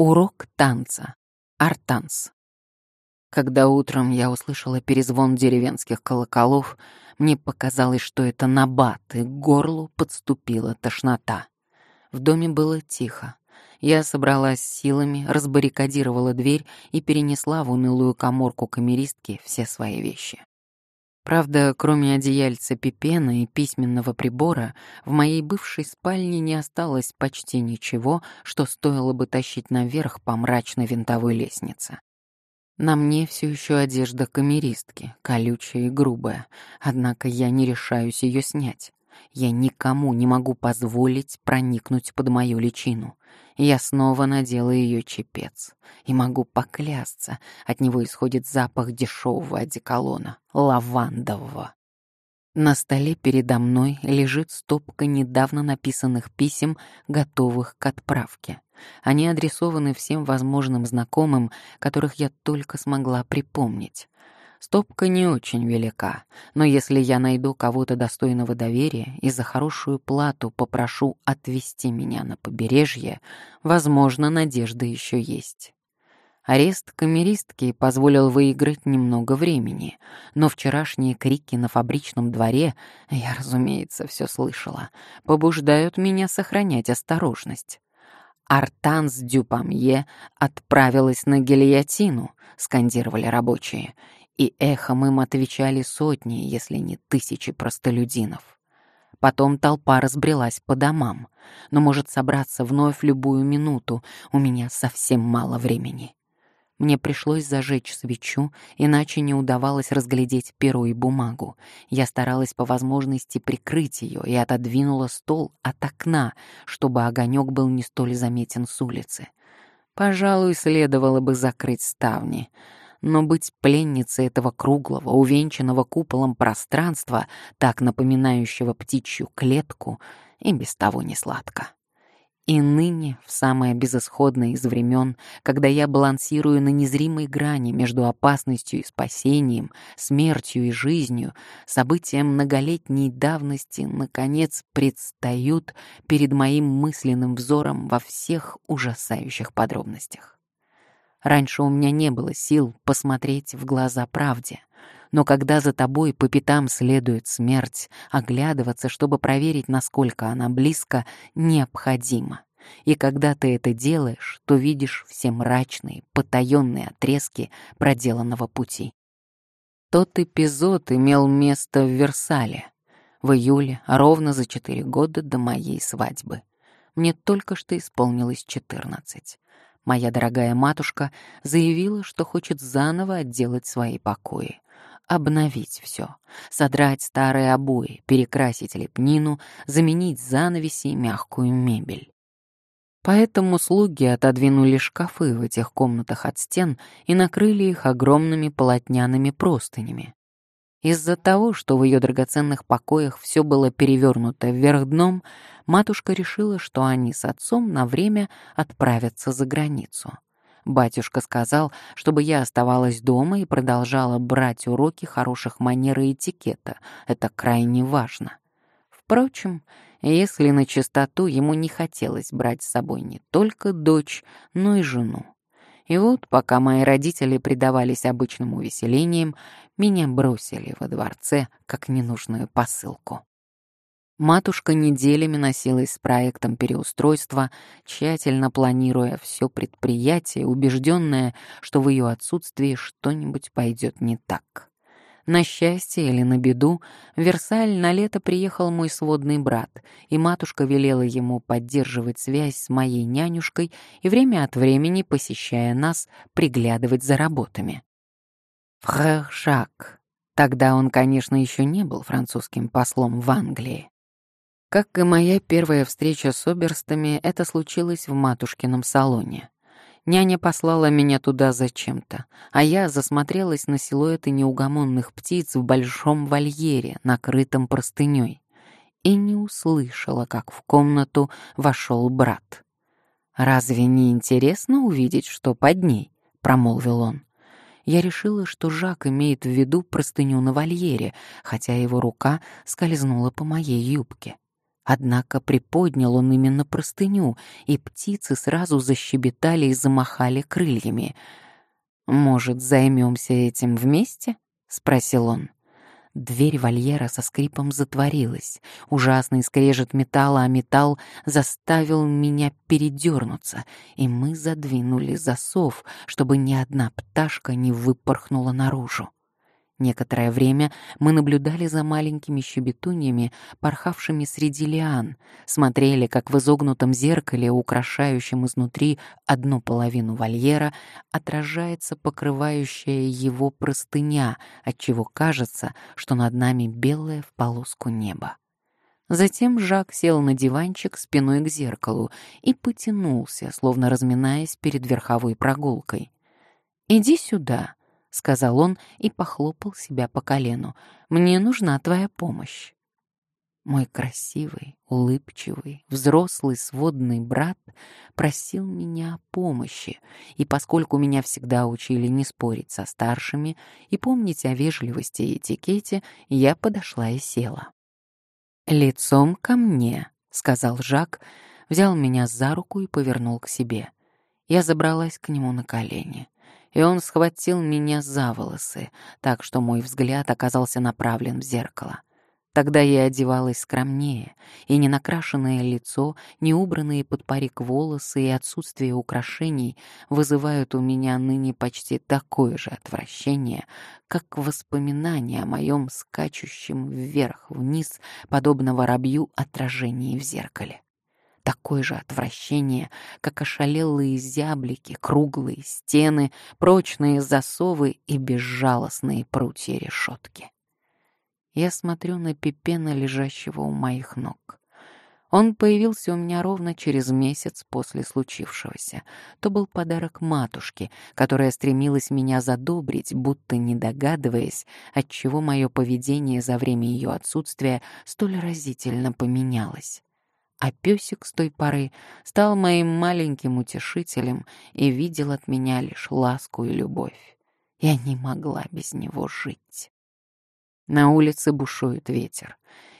Урок танца. Артанс. Когда утром я услышала перезвон деревенских колоколов, мне показалось, что это набат, и к горлу подступила тошнота. В доме было тихо. Я собралась силами, разбаррикадировала дверь и перенесла в унылую коморку камеристки все свои вещи. Правда, кроме одеяльца пипена и письменного прибора, в моей бывшей спальне не осталось почти ничего, что стоило бы тащить наверх по мрачной винтовой лестнице. На мне все еще одежда камеристки, колючая и грубая, однако я не решаюсь ее снять. Я никому не могу позволить проникнуть под мою личину. Я снова надела ее чепец. И могу поклясться, от него исходит запах дешевого одеколона, лавандового. На столе передо мной лежит стопка недавно написанных писем, готовых к отправке. Они адресованы всем возможным знакомым, которых я только смогла припомнить. Стопка не очень велика, но если я найду кого-то достойного доверия и за хорошую плату попрошу отвезти меня на побережье, возможно, надежда еще есть. Арест камеристки позволил выиграть немного времени, но вчерашние крики на фабричном дворе, я, разумеется, все слышала, побуждают меня сохранять осторожность. «Артанс Дюпамье отправилась на гильотину», — скандировали рабочие, и эхом им отвечали сотни, если не тысячи простолюдинов. Потом толпа разбрелась по домам, но может собраться вновь любую минуту, у меня совсем мало времени. Мне пришлось зажечь свечу, иначе не удавалось разглядеть перо и бумагу. Я старалась по возможности прикрыть ее и отодвинула стол от окна, чтобы огонек был не столь заметен с улицы. Пожалуй, следовало бы закрыть ставни — но быть пленницей этого круглого, увенчанного куполом пространства, так напоминающего птичью клетку, и без того не сладко. И ныне, в самое безысходное из времен, когда я балансирую на незримой грани между опасностью и спасением, смертью и жизнью, события многолетней давности, наконец, предстают перед моим мысленным взором во всех ужасающих подробностях. Раньше у меня не было сил посмотреть в глаза правде. Но когда за тобой по пятам следует смерть, оглядываться, чтобы проверить, насколько она близко, необходимо. И когда ты это делаешь, то видишь все мрачные, потаенные отрезки проделанного пути. Тот эпизод имел место в Версале в июле, ровно за четыре года до моей свадьбы. Мне только что исполнилось четырнадцать. Моя дорогая матушка заявила, что хочет заново отделать свои покои. Обновить все, содрать старые обои, перекрасить лепнину, заменить занавеси и мягкую мебель. Поэтому слуги отодвинули шкафы в этих комнатах от стен и накрыли их огромными полотняными простынями. Из-за того, что в ее драгоценных покоях все было перевернуто вверх дном, матушка решила, что они с отцом на время отправятся за границу. Батюшка сказал, чтобы я оставалась дома и продолжала брать уроки хороших манер и этикета. Это крайне важно. Впрочем, если на чистоту ему не хотелось брать с собой не только дочь, но и жену. И вот, пока мои родители предавались обычным увеселениям, меня бросили во дворце как ненужную посылку. Матушка неделями носилась с проектом переустройства, тщательно планируя все предприятие, убежденная, что в ее отсутствии что-нибудь пойдет не так. На счастье или на беду, в Версаль на лето приехал мой сводный брат, и матушка велела ему поддерживать связь с моей нянюшкой и время от времени, посещая нас, приглядывать за работами. Фрэр. Тогда он, конечно, еще не был французским послом в Англии. Как и моя первая встреча с оберстами, это случилось в матушкином салоне. Няня послала меня туда зачем-то, а я засмотрелась на силуэты неугомонных птиц в большом вольере, накрытом простыней, и не услышала, как в комнату вошел брат. «Разве не интересно увидеть, что под ней?» — промолвил он. Я решила, что Жак имеет в виду простыню на вольере, хотя его рука скользнула по моей юбке. Однако приподнял он именно простыню, и птицы сразу защебетали и замахали крыльями. «Может, займемся этим вместе?» — спросил он. Дверь вольера со скрипом затворилась. Ужасный скрежет металла, а металл заставил меня передернуться, и мы задвинули засов, чтобы ни одна пташка не выпорхнула наружу. Некоторое время мы наблюдали за маленькими щебетуньями, порхавшими среди лиан, смотрели, как в изогнутом зеркале, украшающем изнутри одну половину вольера, отражается покрывающая его простыня, отчего кажется, что над нами белое в полоску небо. Затем Жак сел на диванчик спиной к зеркалу и потянулся, словно разминаясь перед верховой прогулкой. «Иди сюда», — сказал он и похлопал себя по колену. «Мне нужна твоя помощь». Мой красивый, улыбчивый, взрослый сводный брат просил меня о помощи, и поскольку меня всегда учили не спорить со старшими и помнить о вежливости и этикете, я подошла и села. «Лицом ко мне», — сказал Жак, взял меня за руку и повернул к себе. Я забралась к нему на колени и он схватил меня за волосы, так что мой взгляд оказался направлен в зеркало. Тогда я одевалась скромнее, и ненакрашенное лицо, неубранные под парик волосы и отсутствие украшений вызывают у меня ныне почти такое же отвращение, как воспоминание о моем скачущем вверх-вниз, подобно воробью, отражении в зеркале такое же отвращение, как ошалелые зяблики, круглые стены, прочные засовы и безжалостные прутья решетки. Я смотрю на Пипена, лежащего у моих ног. Он появился у меня ровно через месяц после случившегося. То был подарок матушке, которая стремилась меня задобрить, будто не догадываясь, отчего мое поведение за время ее отсутствия столь разительно поменялось а песик с той поры стал моим маленьким утешителем и видел от меня лишь ласку и любовь. Я не могла без него жить. На улице бушует ветер,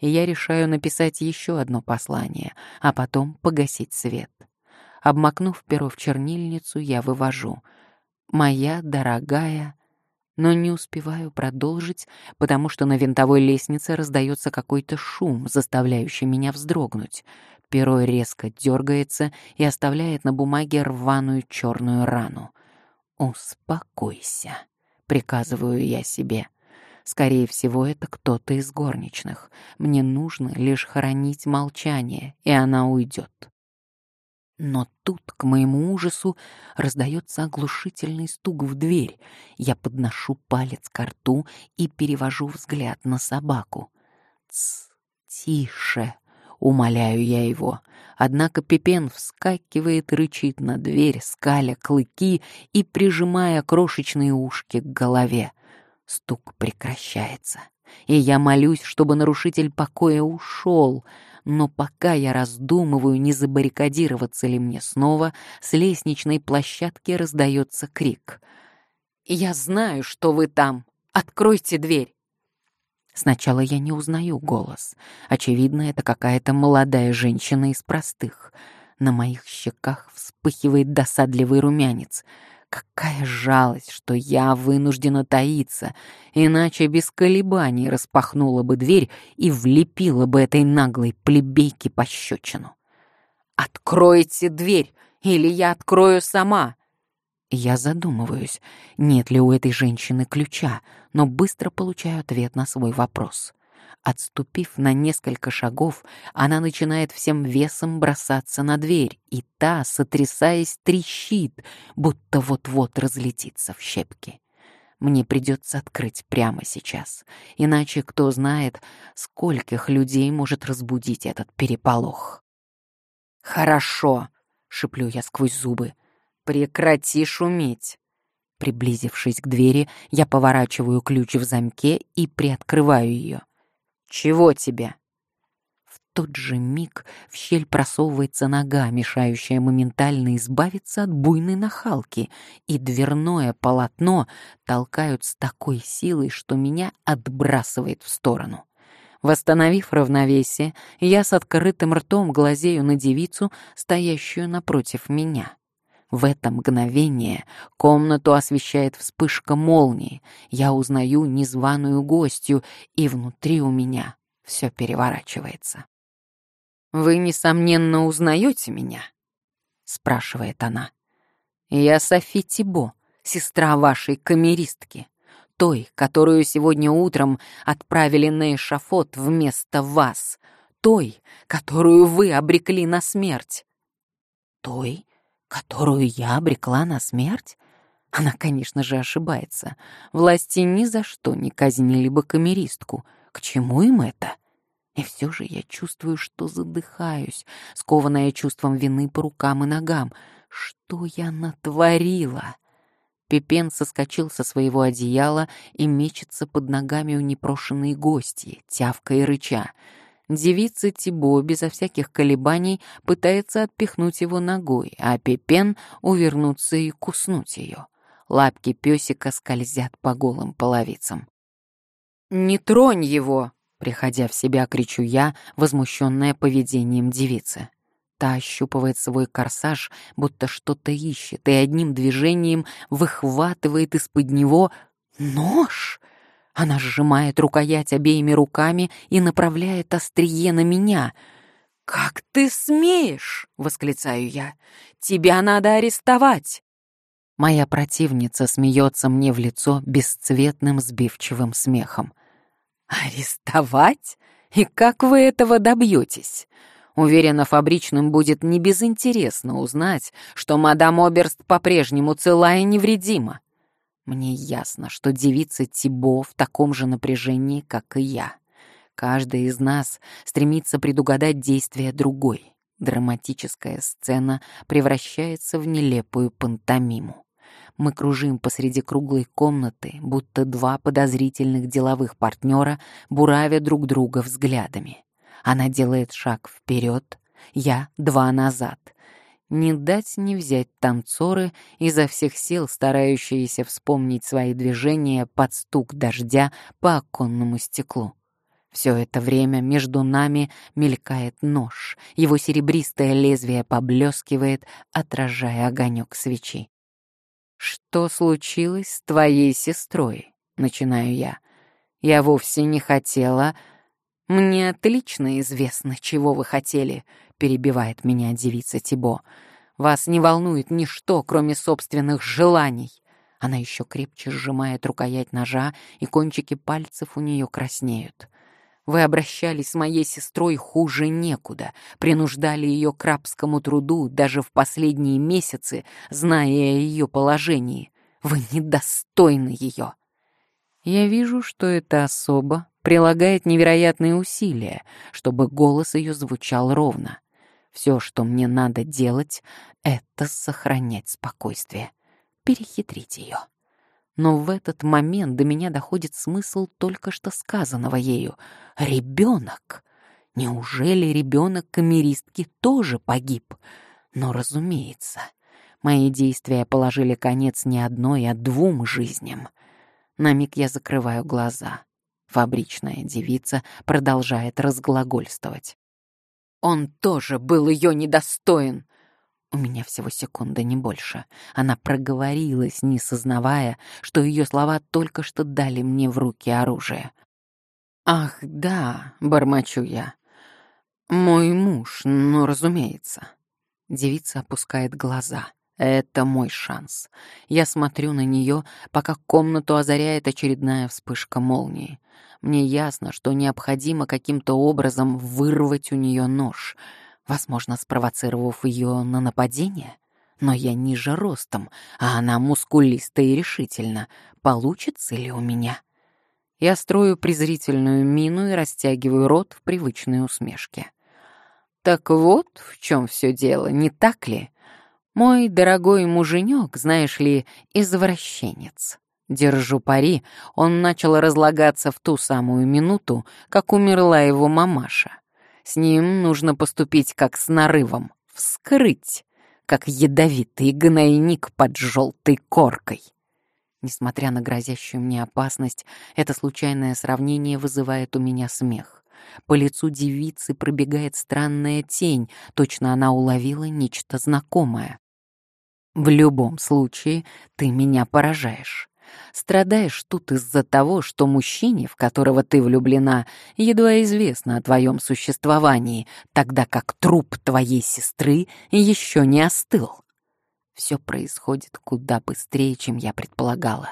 и я решаю написать еще одно послание, а потом погасить свет. Обмакнув перо в чернильницу, я вывожу «Моя дорогая...» но не успеваю продолжить, потому что на винтовой лестнице раздается какой-то шум, заставляющий меня вздрогнуть. Перо резко дергается и оставляет на бумаге рваную черную рану. «Успокойся», — приказываю я себе. Скорее всего, это кто-то из горничных. Мне нужно лишь хранить молчание, и она уйдет. Но тут, к моему ужасу, раздается оглушительный стук в дверь. Я подношу палец к рту и перевожу взгляд на собаку. «Тсс, тише!» — умоляю я его. Однако Пепен вскакивает, рычит на дверь, скаля клыки и прижимая крошечные ушки к голове. Стук прекращается, и я молюсь, чтобы нарушитель покоя ушел — но пока я раздумываю, не забаррикадироваться ли мне снова, с лестничной площадки раздается крик. «Я знаю, что вы там! Откройте дверь!» Сначала я не узнаю голос. Очевидно, это какая-то молодая женщина из простых. На моих щеках вспыхивает досадливый румянец — Какая жалость, что я вынуждена таиться, иначе без колебаний распахнула бы дверь и влепила бы этой наглой плебейке пощечину. «Откройте дверь, или я открою сама!» Я задумываюсь, нет ли у этой женщины ключа, но быстро получаю ответ на свой вопрос. Отступив на несколько шагов, она начинает всем весом бросаться на дверь, и та, сотрясаясь, трещит, будто вот-вот разлетится в щепки. Мне придется открыть прямо сейчас, иначе кто знает, скольких людей может разбудить этот переполох. «Хорошо», — шеплю я сквозь зубы, — «прекрати шуметь». Приблизившись к двери, я поворачиваю ключ в замке и приоткрываю ее. «Чего тебе?» В тот же миг в щель просовывается нога, мешающая моментально избавиться от буйной нахалки, и дверное полотно толкают с такой силой, что меня отбрасывает в сторону. Восстановив равновесие, я с открытым ртом глазею на девицу, стоящую напротив меня. В это мгновение комнату освещает вспышка молнии. Я узнаю незваную гостью, и внутри у меня все переворачивается. «Вы, несомненно, узнаете меня?» — спрашивает она. «Я Софи Тибо, сестра вашей камеристки той, которую сегодня утром отправили на эшафот вместо вас, той, которую вы обрекли на смерть. Той, которую я обрекла на смерть? Она, конечно же, ошибается. Власти ни за что не казнили бы камеристку. К чему им это? И все же я чувствую, что задыхаюсь, скованная чувством вины по рукам и ногам. Что я натворила? Пепен соскочил со своего одеяла и мечется под ногами у непрошенной гости, тявка и рыча. Девица Тибо безо всяких колебаний пытается отпихнуть его ногой, а Пепен — увернуться и куснуть ее. Лапки песика скользят по голым половицам. «Не тронь его!» — приходя в себя, кричу я, возмущенная поведением девицы. Та ощупывает свой корсаж, будто что-то ищет, и одним движением выхватывает из-под него нож. Она сжимает рукоять обеими руками и направляет острие на меня. «Как ты смеешь?» — восклицаю я. «Тебя надо арестовать!» Моя противница смеется мне в лицо бесцветным сбивчивым смехом. «Арестовать? И как вы этого добьетесь? Уверена, фабричным будет небезынтересно узнать, что мадам Оберст по-прежнему цела и невредима. Мне ясно, что девица Тибо в таком же напряжении, как и я. Каждый из нас стремится предугадать действия другой. Драматическая сцена превращается в нелепую пантомиму. Мы кружим посреди круглой комнаты, будто два подозрительных деловых партнера, буравя друг друга взглядами. Она делает шаг вперед, я два назад. Не дать не взять танцоры, изо всех сил старающиеся вспомнить свои движения под стук дождя по оконному стеклу. Все это время между нами мелькает нож, его серебристое лезвие поблескивает, отражая огонек свечи. «Что случилось с твоей сестрой?» — начинаю я. «Я вовсе не хотела...» «Мне отлично известно, чего вы хотели», — перебивает меня девица Тибо. «Вас не волнует ничто, кроме собственных желаний». Она еще крепче сжимает рукоять ножа, и кончики пальцев у нее краснеют. Вы обращались с моей сестрой хуже некуда, принуждали ее к рабскому труду даже в последние месяцы, зная о ее положении. Вы недостойны ее. Я вижу, что это особо прилагает невероятные усилия, чтобы голос ее звучал ровно. Все, что мне надо делать, это сохранять спокойствие, перехитрить ее. Но в этот момент до меня доходит смысл только что сказанного ею. Ребенок! Неужели ребенок камеристки тоже погиб? Но, разумеется, мои действия положили конец не одной, а двум жизням. На миг я закрываю глаза. Фабричная девица продолжает разглагольствовать. «Он тоже был ее недостоин!» У меня всего секунда, не больше. Она проговорилась, не сознавая, что ее слова только что дали мне в руки оружие. «Ах, да», — бормочу я. «Мой муж, ну, разумеется». Девица опускает глаза. Это мой шанс. Я смотрю на нее, пока комнату озаряет очередная вспышка молнии. Мне ясно, что необходимо каким-то образом вырвать у нее нож, возможно, спровоцировав ее на нападение. Но я ниже ростом, а она мускулиста и решительно. Получится ли у меня? Я строю презрительную мину и растягиваю рот в привычной усмешке. Так вот в чем все дело, не так ли? Мой дорогой муженек, знаешь ли, извращенец. Держу пари, он начал разлагаться в ту самую минуту, как умерла его мамаша. С ним нужно поступить как с нарывом, вскрыть, как ядовитый гнойник под желтой коркой. Несмотря на грозящую мне опасность, это случайное сравнение вызывает у меня смех. По лицу девицы пробегает странная тень, точно она уловила нечто знакомое. В любом случае, ты меня поражаешь. Страдаешь тут из-за того, что мужчине, в которого ты влюблена, едва известно о твоем существовании, тогда как труп твоей сестры еще не остыл. Все происходит куда быстрее, чем я предполагала.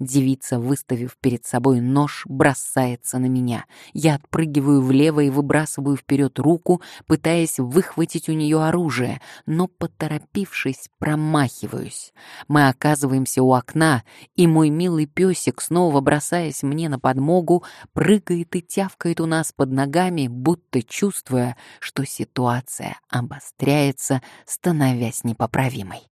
Девица, выставив перед собой нож, бросается на меня. Я отпрыгиваю влево и выбрасываю вперед руку, пытаясь выхватить у нее оружие, но, поторопившись, промахиваюсь. Мы оказываемся у окна, и мой милый песик, снова бросаясь мне на подмогу, прыгает и тявкает у нас под ногами, будто чувствуя, что ситуация обостряется, становясь непоправимой.